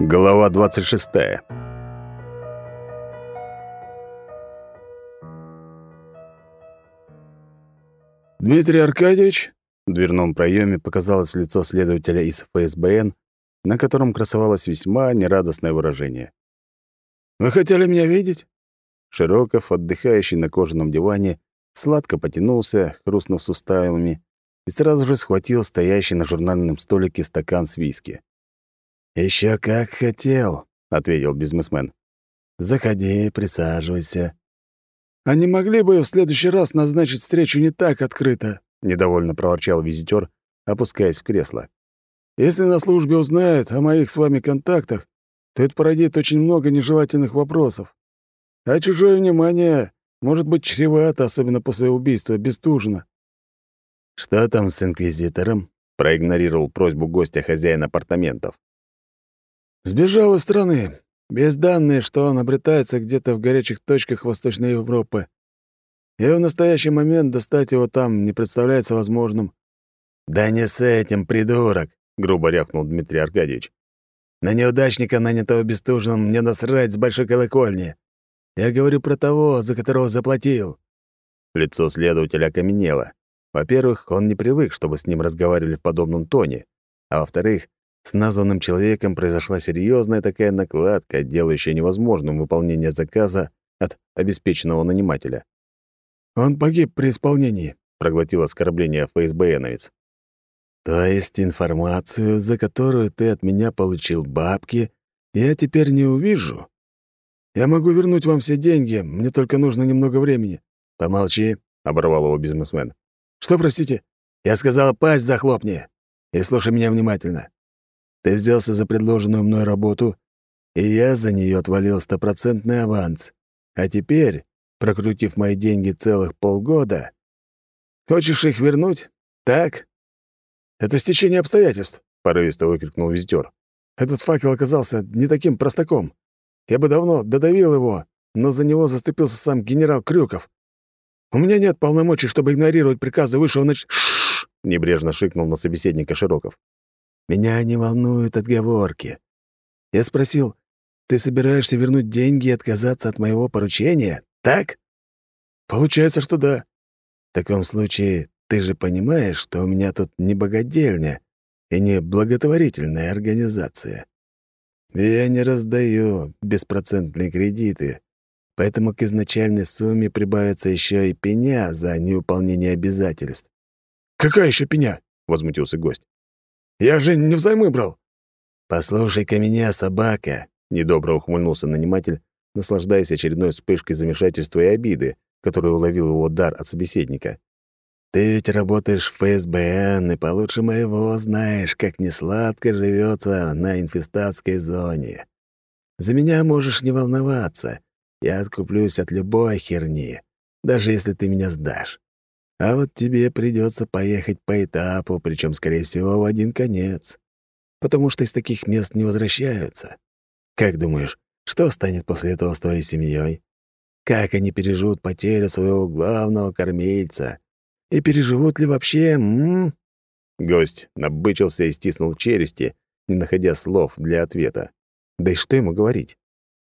Глава 26. Дмитрий Аркадьевич, в дверном проеме показалось лицо следователя из ФСБН, на котором красовалось весьма нерадостное выражение. «Вы хотели меня видеть?» Широков, отдыхающий на кожаном диване, сладко потянулся, хрустнув суставами, и сразу же схватил стоящий на журнальном столике стакан с виски. Еще как хотел», — ответил бизнесмен. «Заходи, присаживайся». «А не могли бы в следующий раз назначить встречу не так открыто?» — недовольно проворчал визитер, опускаясь в кресло. «Если на службе узнают о моих с вами контактах, то это породит очень много нежелательных вопросов. А чужое внимание может быть чревато, особенно после убийства Бестужина». «Что там с инквизитором?» — проигнорировал просьбу гостя хозяин апартаментов. Сбежал из страны. Без данные, что он обретается где-то в горячих точках Восточной Европы. И в настоящий момент достать его там не представляется возможным. «Да не с этим, придурок!» — грубо рявкнул Дмитрий Аркадьевич. «На неудачника, нанятого Бестужиным, мне насрать с большой колокольни. Я говорю про того, за которого заплатил». Лицо следователя окаменело. Во-первых, он не привык, чтобы с ним разговаривали в подобном тоне. А во-вторых, с названным человеком произошла серьезная такая накладка, делающая невозможным выполнение заказа от обеспеченного нанимателя. «Он погиб при исполнении», — проглотил оскорбление ФСБНовец. «То есть информацию, за которую ты от меня получил бабки, я теперь не увижу?» «Я могу вернуть вам все деньги, мне только нужно немного времени». «Помолчи», — оборвал его бизнесмен. «Что, простите?» «Я сказал, пасть захлопни и слушай меня внимательно. Ты взялся за предложенную мной работу, и я за нее отвалил стопроцентный аванс. А теперь, прокрутив мои деньги целых полгода... Хочешь их вернуть? Так? Это стечение обстоятельств, — порывисто выкрикнул визитёр. Этот факел оказался не таким простаком. Я бы давно додавил его, но за него заступился сам генерал Крюков. У меня нет полномочий, чтобы игнорировать приказы высшего нач... Шш! небрежно шикнул на собеседника Широков. Меня не волнуют отговорки. Я спросил, ты собираешься вернуть деньги и отказаться от моего поручения, так? Получается, что да. В таком случае ты же понимаешь, что у меня тут не богадельня и не благотворительная организация. Я не раздаю беспроцентные кредиты, поэтому к изначальной сумме прибавится еще и пеня за неуполнение обязательств. «Какая еще пеня?» — возмутился гость. Я же не взаймы брал». «Послушай-ка меня, собака», — недобро ухмыльнулся наниматель, наслаждаясь очередной вспышкой замешательства и обиды, которую уловил его дар от собеседника. «Ты ведь работаешь в ФСБН и получше моего знаешь, как несладко живется на инфестатской зоне. За меня можешь не волноваться. Я откуплюсь от любой херни, даже если ты меня сдашь. А вот тебе придется поехать по этапу, причем, скорее всего, в один конец. Потому что из таких мест не возвращаются. Как думаешь, что станет после этого с твоей семьей? Как они переживут потерю своего главного кормильца? И переживут ли вообще, м? Гость набычился и стиснул челюсти, не находя слов для ответа. Да и что ему говорить?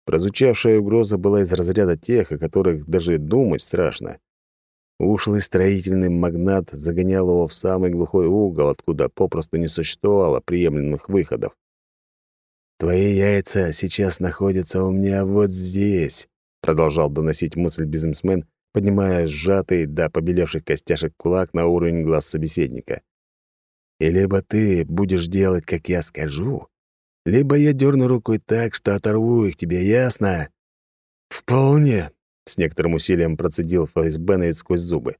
Прозвучавшая угроза была из разряда тех, о которых даже думать страшно. Ушлый строительный магнат загонял его в самый глухой угол, откуда попросту не существовало приемлемых выходов. «Твои яйца сейчас находятся у меня вот здесь», — продолжал доносить мысль бизнесмен, поднимая сжатый до побелевших костяшек кулак на уровень глаз собеседника. «И либо ты будешь делать, как я скажу, либо я дерну рукой так, что оторву их тебе, ясно?» «Вполне», с некоторым усилием процедил ФСБновец сквозь зубы.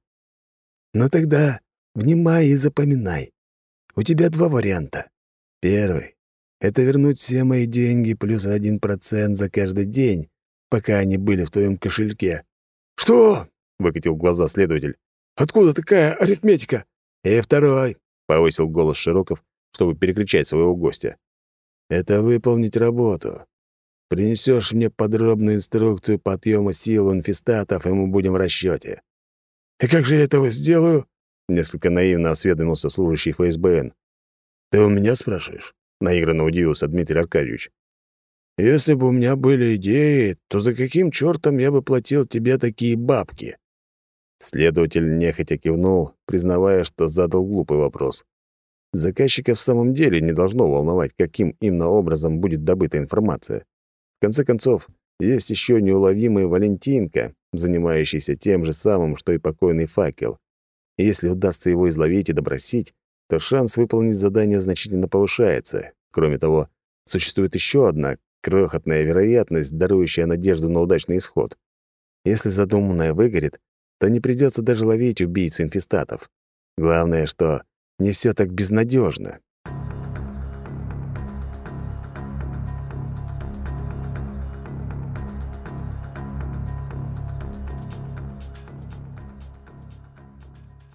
«Ну тогда внимай и запоминай. У тебя два варианта. Первый — это вернуть все мои деньги плюс один процент за каждый день, пока они были в твоем кошельке». «Что?» — выкатил глаза следователь. «Откуда такая арифметика?» «И второй», — повысил голос Широков, чтобы перекричать своего гостя. «Это выполнить работу. Принесешь мне подробную инструкцию подъема сил инфестатов, и мы будем в расчете. «И как же я этого сделаю?» — несколько наивно осведомился служащий ФСБН. «Ты у меня спрашиваешь?» — наигранно удивился Дмитрий Аркадьевич. Если бы у меня были идеи, то за каким чертом я бы платил тебе такие бабки?» Следователь нехотя кивнул, признавая, что задал глупый вопрос. Заказчика в самом деле не должно волновать, каким именно образом будет добыта информация. В конце концов, есть еще неуловимый Валентинка, занимающийся тем же самым, что и покойный факел. Если удастся его изловить и допросить, то шанс выполнить задание значительно повышается. Кроме того, существует еще одна крохотная вероятность, дарующая надежду на удачный исход. Если задуманное выгорит, то не придется даже ловить убийцу инфестатов. Главное, что не все так безнадежно.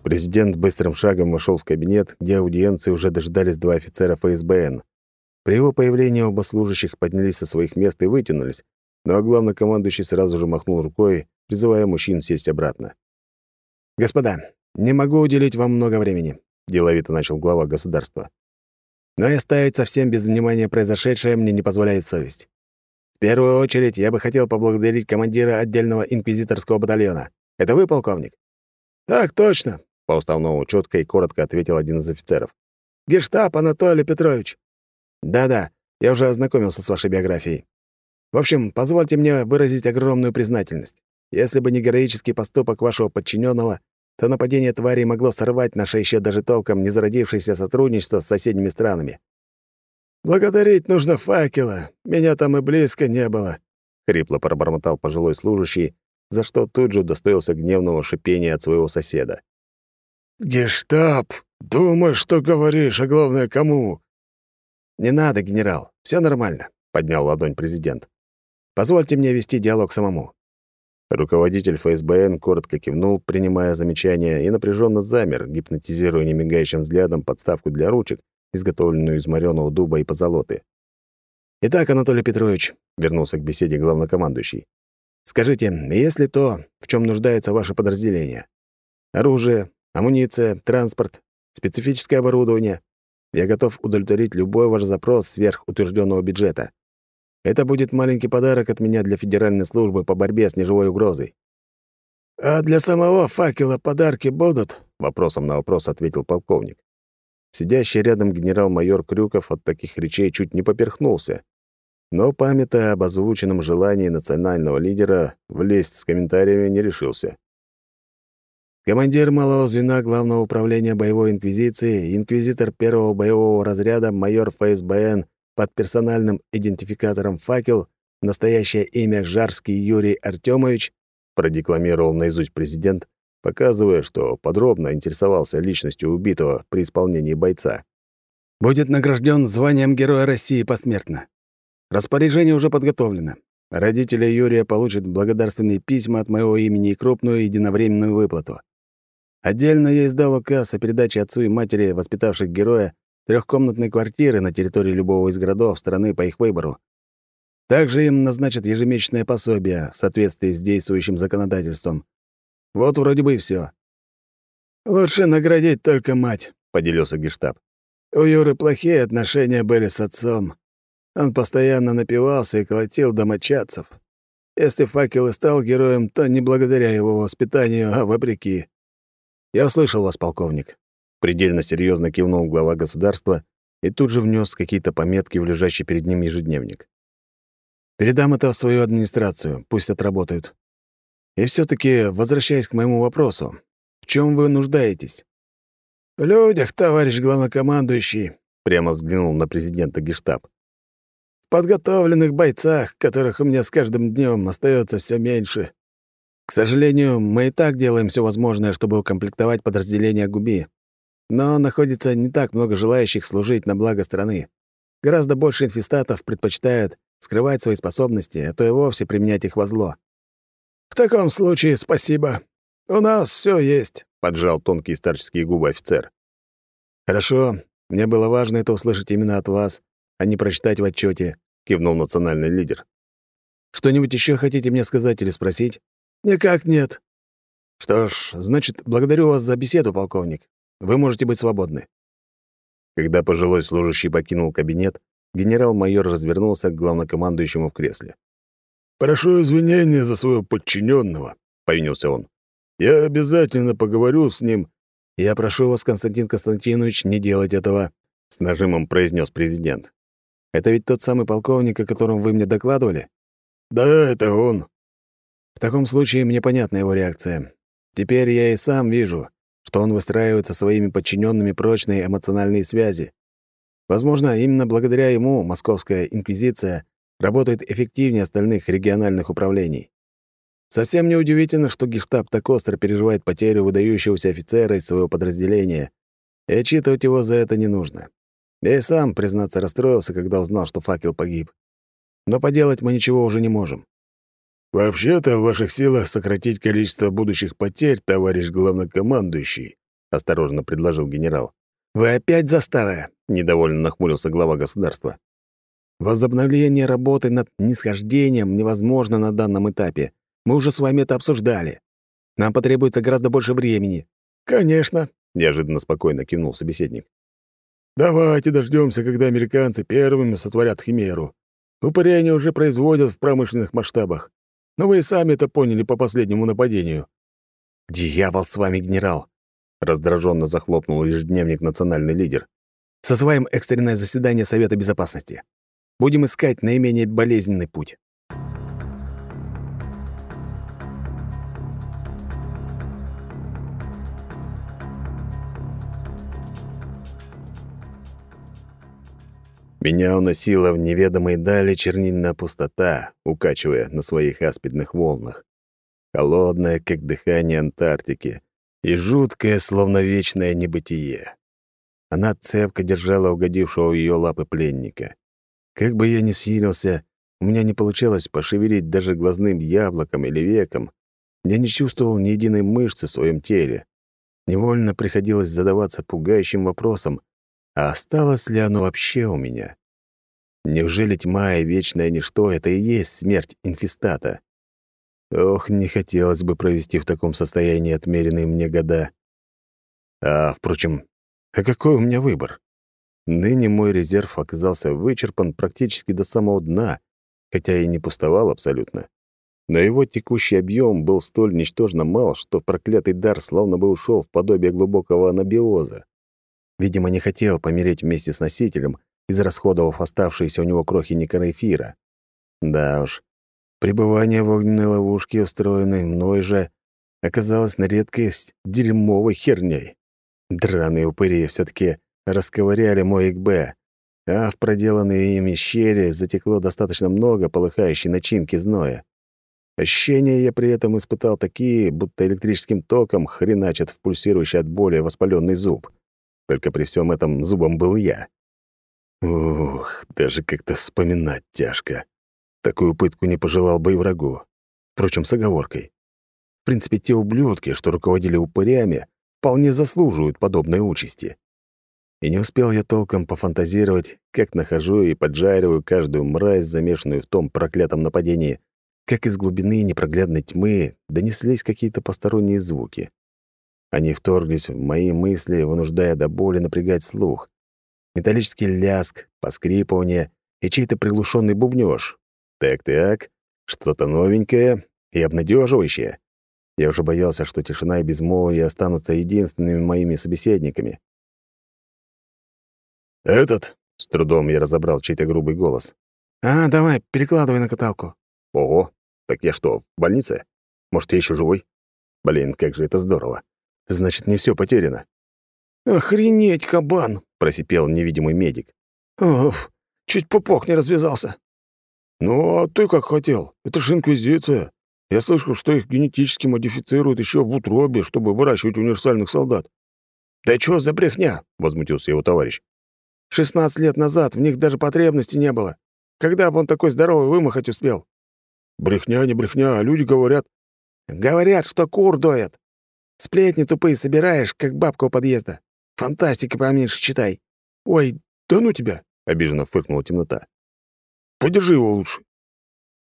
Президент быстрым шагом вошел в кабинет, где аудиенции уже дожидались два офицера ФСБН. При его появлении оба служащих поднялись со своих мест и вытянулись, но главнокомандующий сразу же махнул рукой, призывая мужчин сесть обратно. «Господа, не могу уделить вам много времени», — деловито начал глава государства. «Но и оставить совсем без внимания произошедшее мне не позволяет совесть. В первую очередь я бы хотел поблагодарить командира отдельного инквизиторского батальона. Это вы, полковник?» «Так точно», — по уставному четко и коротко ответил один из офицеров. «Гештаб Анатолий Петрович». «Да-да, я уже ознакомился с вашей биографией. В общем, позвольте мне выразить огромную признательность. Если бы не героический поступок вашего подчиненного, то нападение твари могло сорвать наше еще даже толком не зародившееся сотрудничество с соседними странами. «Благодарить нужно факела. Меня там и близко не было», — хрипло пробормотал пожилой служащий, за что тут же достоился гневного шипения от своего соседа. «Гештаб, думаешь, что говоришь, а главное, кому?» «Не надо, генерал, все нормально», — поднял ладонь президент. «Позвольте мне вести диалог самому». Руководитель ФСБН коротко кивнул, принимая замечания, и напряженно замер, гипнотизируя немигающим взглядом подставку для ручек, изготовленную из морёного дуба и позолоты. «Итак, Анатолий Петрович», — вернулся к беседе главнокомандующий, «скажите, есть ли то, в чем нуждается ваше подразделение? Оружие, амуниция, транспорт, специфическое оборудование?» Я готов удовлетворить любой ваш запрос сверх утвержденного бюджета. Это будет маленький подарок от меня для Федеральной службы по борьбе с неживой угрозой». «А для самого факела подарки будут?» — вопросом на вопрос ответил полковник. Сидящий рядом генерал-майор Крюков от таких речей чуть не поперхнулся. Но, памятая об озвученном желании национального лидера, влезть с комментариями не решился. Командир малого звена Главного управления боевой инквизиции, инквизитор первого боевого разряда, майор ФСБН под персональным идентификатором «Факел», настоящее имя Жарский Юрий Артемович, продекламировал наизусть президент, показывая, что подробно интересовался личностью убитого при исполнении бойца. «Будет награжден званием Героя России посмертно. Распоряжение уже подготовлено. Родители Юрия получат благодарственные письма от моего имени и крупную единовременную выплату. Отдельно я издал указ о передаче отцу и матери, воспитавших героя, трехкомнатной квартиры на территории любого из городов страны по их выбору. Также им назначат ежемесячное пособие в соответствии с действующим законодательством. Вот вроде бы и все. «Лучше наградить только мать», — поделился Гештаб. «У Юры плохие отношения были с отцом. Он постоянно напивался и колотил домочадцев. Если факел и стал героем, то не благодаря его воспитанию, а вопреки. «Я услышал вас, полковник», — предельно серьезно кивнул глава государства и тут же внес какие-то пометки в лежащий перед ним ежедневник. «Передам это в свою администрацию, пусть отработают. И все таки возвращаясь к моему вопросу, в чем вы нуждаетесь?» «В людях, товарищ главнокомандующий», — прямо взглянул на президента Гештаб. «В подготовленных бойцах, которых у меня с каждым днем остается все меньше. К сожалению, мы и так делаем все возможное, чтобы укомплектовать подразделение Губи. Но находится не так много желающих служить на благо страны. Гораздо больше инфестатов предпочитают скрывать свои способности, а то и вовсе применять их во зло. «В таком случае спасибо. У нас все есть», — поджал тонкие старческие губы офицер. «Хорошо. Мне было важно это услышать именно от вас, а не прочитать в отчете, кивнул национальный лидер. «Что-нибудь еще хотите мне сказать или спросить?» «Никак нет». «Что ж, значит, благодарю вас за беседу, полковник. Вы можете быть свободны». Когда пожилой служащий покинул кабинет, генерал-майор развернулся к главнокомандующему в кресле. «Прошу извинения за своего подчиненного, повинился он. «Я обязательно поговорю с ним». «Я прошу вас, Константин Константинович, не делать этого», — с нажимом произнес президент. «Это ведь тот самый полковник, о котором вы мне докладывали?» «Да, это он». «В таком случае мне понятна его реакция. Теперь я и сам вижу, что он выстраивает со своими подчиненными прочные эмоциональные связи. Возможно, именно благодаря ему Московская инквизиция работает эффективнее остальных региональных управлений. Совсем неудивительно, что гештаб так остро переживает потерю выдающегося офицера из своего подразделения, и отчитывать его за это не нужно. Я и сам, признаться, расстроился, когда узнал, что факел погиб. Но поделать мы ничего уже не можем. «Вообще-то в ваших силах сократить количество будущих потерь, товарищ главнокомандующий», — осторожно предложил генерал. «Вы опять за старое?» — недовольно нахмурился глава государства. «Возобновление работы над нисхождением невозможно на данном этапе. Мы уже с вами это обсуждали. Нам потребуется гораздо больше времени». «Конечно», — неожиданно спокойно кивнул собеседник. «Давайте дождемся, когда американцы первыми сотворят химеру. Упыря уже производят в промышленных масштабах. Но вы и сами это поняли по последнему нападению». «Дьявол с вами, генерал!» — раздраженно захлопнул ежедневник национальный лидер. «Созываем экстренное заседание Совета Безопасности. Будем искать наименее болезненный путь». Меня уносила в неведомые дали чернильная пустота, укачивая на своих аспидных волнах. Холодная, как дыхание Антарктики, и жуткое, словно вечное небытие. Она цепко держала угодившего в ее лапы пленника. Как бы я ни силился, у меня не получалось пошевелить даже глазным яблоком или веком. Я не чувствовал ни единой мышцы в своем теле. Невольно приходилось задаваться пугающим вопросом, а осталось ли оно вообще у меня? Неужели тьма и вечное ничто — это и есть смерть инфестата? Ох, не хотелось бы провести в таком состоянии отмеренные мне года. А, впрочем, а какой у меня выбор? Ныне мой резерв оказался вычерпан практически до самого дна, хотя и не пустовал абсолютно. Но его текущий объем был столь ничтожно мал, что проклятый дар словно бы ушел в подобие глубокого анабиоза. Видимо, не хотел помереть вместе с носителем, израсходовав оставшиеся у него крохи некроэфира. Да уж, пребывание в огненной ловушке, устроенной мной же, оказалось на редкость дерьмовой херней. Драные упыри все таки расковыряли мой ИКБ, а в проделанные ими щели затекло достаточно много полыхающей начинки зноя. Ощущения я при этом испытал такие, будто электрическим током хреначат в пульсирующий от боли воспаленный зуб. Только при всем этом зубом был я. Ух, даже как-то вспоминать тяжко. Такую пытку не пожелал бы и врагу. Впрочем, с оговоркой. В принципе, те ублюдки, что руководили упырями, вполне заслуживают подобной участи. И не успел я толком пофантазировать, как нахожу и поджариваю каждую мразь, замешанную в том проклятом нападении, как из глубины непроглядной тьмы донеслись какие-то посторонние звуки. Они вторглись в мои мысли, вынуждая до боли напрягать слух. Металлический ляск, поскрипывание и чей-то приглушенный бубнёж. Так-так, что-то новенькое и обнадеживающее. Я уже боялся, что тишина и безмолвие останутся единственными моими собеседниками. «Этот?» — с трудом я разобрал чей-то грубый голос. «А, давай, перекладывай на каталку». «Ого, так я что, в больнице? Может, я еще живой? Блин, как же это здорово. Значит, не все потеряно. «Охренеть, кабан!» — просипел невидимый медик. «Оф, чуть пупок не развязался». «Ну, а ты как хотел? Это же инквизиция. Я слышал, что их генетически модифицируют еще в утробе, чтобы выращивать универсальных солдат». «Да чё за брехня?» — возмутился его товарищ. «Шестнадцать лет назад в них даже потребности не было. Когда бы он такой здоровый вымахать успел?» «Брехня не брехня, а люди говорят...» «Говорят, что кур доят. Сплетни тупые собираешь, как бабка у подъезда. Фантастика поменьше читай. Ой, да ну тебя, обиженно фыркнула темнота. Подержи его лучше.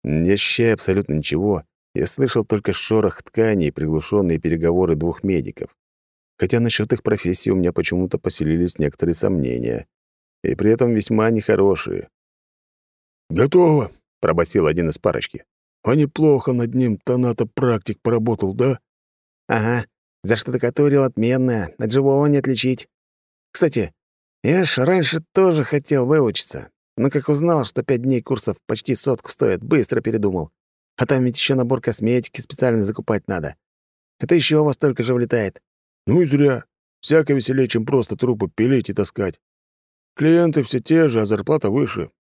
Не ощущая абсолютно ничего, я слышал только шорох ткани и приглушенные переговоры двух медиков. Хотя насчет их профессии у меня почему-то поселились некоторые сомнения. и при этом весьма нехорошие. «Готово», — пробасил один из парочки. «А неплохо над ним тонато-практик поработал, да?» «Ага, за что штукатурил отменно, от живого не отличить. Кстати, я ж раньше тоже хотел выучиться, но как узнал, что пять дней курсов почти сотку стоят, быстро передумал. А там ведь еще набор косметики специально закупать надо. Это еще во столько же влетает. Ну и зря. Всяко веселее, чем просто трупы пилить и таскать. Клиенты все те же, а зарплата выше.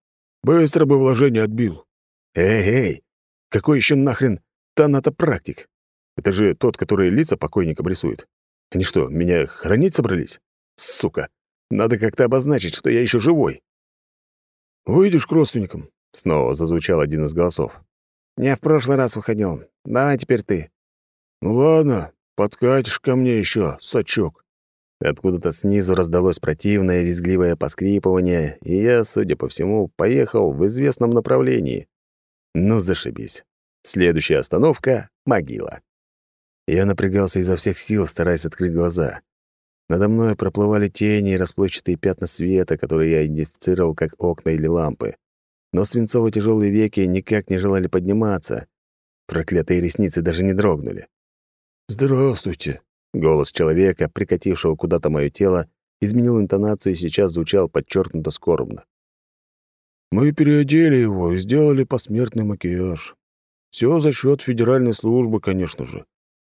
Быстро бы вложение отбил. Эй, эй, какой еще нахрен танатопрактик? Это же тот, который лица покойникам рисует. Они что, меня хранить собрались? Сука, надо как-то обозначить, что я еще живой. «Выйдешь к родственникам?» — снова зазвучал один из голосов. «Я в прошлый раз выходил. Давай теперь ты». «Ну ладно, подкатишь ко мне еще, сачок». Откуда-то снизу раздалось противное визгливое поскрипывание, и я, судя по всему, поехал в известном направлении. Ну, зашибись. Следующая остановка — могила. Я напрягался изо всех сил, стараясь открыть глаза. Надо мной проплывали тени и расплывчатые пятна света, которые я идентифицировал как окна или лампы. Но свинцово-тяжелые веки никак не желали подниматься. Проклятые ресницы даже не дрогнули. «Здравствуйте», Голос человека, прикатившего куда-то мое тело, изменил интонацию и сейчас звучал подчеркнуто скорбно. «Мы переодели его и сделали посмертный макияж. Все за счет федеральной службы, конечно же.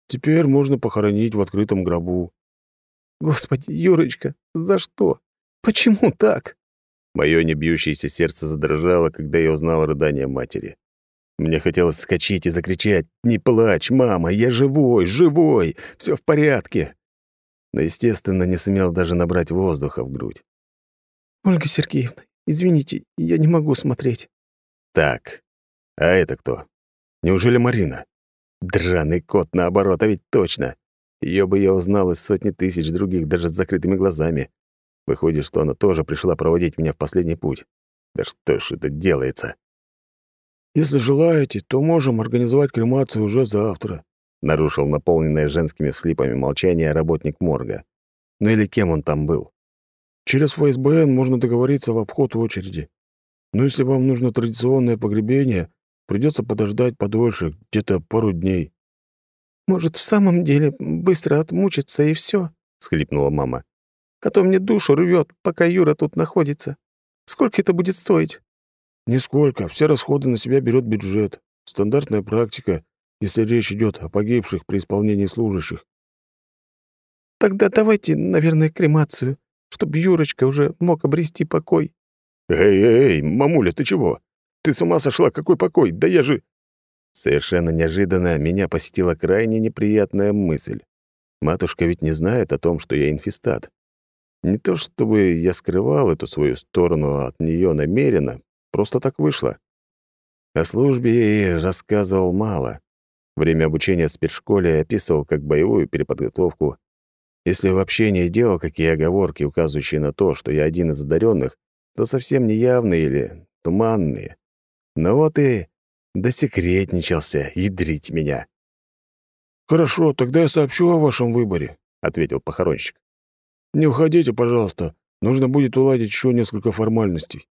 Теперь можно похоронить в открытом гробу». «Господи, Юрочка, за что? Почему так?» Мое небьющееся сердце задрожало, когда я узнал рыдание матери. Мне хотелось вскочить и закричать «Не плачь, мама, я живой, живой, все в порядке!» Но, естественно, не сумел даже набрать воздуха в грудь. «Ольга Сергеевна, извините, я не могу смотреть». «Так, а это кто? Неужели Марина?» Драный кот, наоборот, а ведь точно. Ее бы я узнал из сотни тысяч других, даже с закрытыми глазами. Выходит, что она тоже пришла проводить меня в последний путь. Да что ж это делается? «Если желаете, то можем организовать кремацию уже завтра», — нарушил наполненное женскими слипами молчание работник морга. Ну или кем он там был? «Через ФСБН можно договориться в обход очереди. Но если вам нужно традиционное погребение, придется подождать подольше, где-то пару дней». «Может, в самом деле быстро отмучиться и все? схлипнула мама. «А то мне душу рвет, пока Юра тут находится. Сколько это будет стоить?» Нисколько. Все расходы на себя берет бюджет. Стандартная практика, если речь идет о погибших при исполнении служащих. Тогда давайте, наверное, кремацию, чтобы Юрочка уже мог обрести покой. Эй, эй, эй, мамуля, ты чего? Ты с ума сошла? Какой покой? Да я же... Совершенно неожиданно меня посетила крайне неприятная мысль. Матушка ведь не знает о том, что я инфестат. Не то чтобы я скрывал эту свою сторону от нее намеренно, Просто так вышло. О службе ей рассказывал мало. Время обучения в спецшколе описывал как боевую переподготовку. Если вообще не делал какие оговорки, указывающие на то, что я один из одаренных, то совсем неявные или туманные. Но вот и досекретничался, ядрить меня. «Хорошо, тогда я сообщу о вашем выборе», — ответил похоронщик. «Не уходите, пожалуйста. Нужно будет уладить еще несколько формальностей».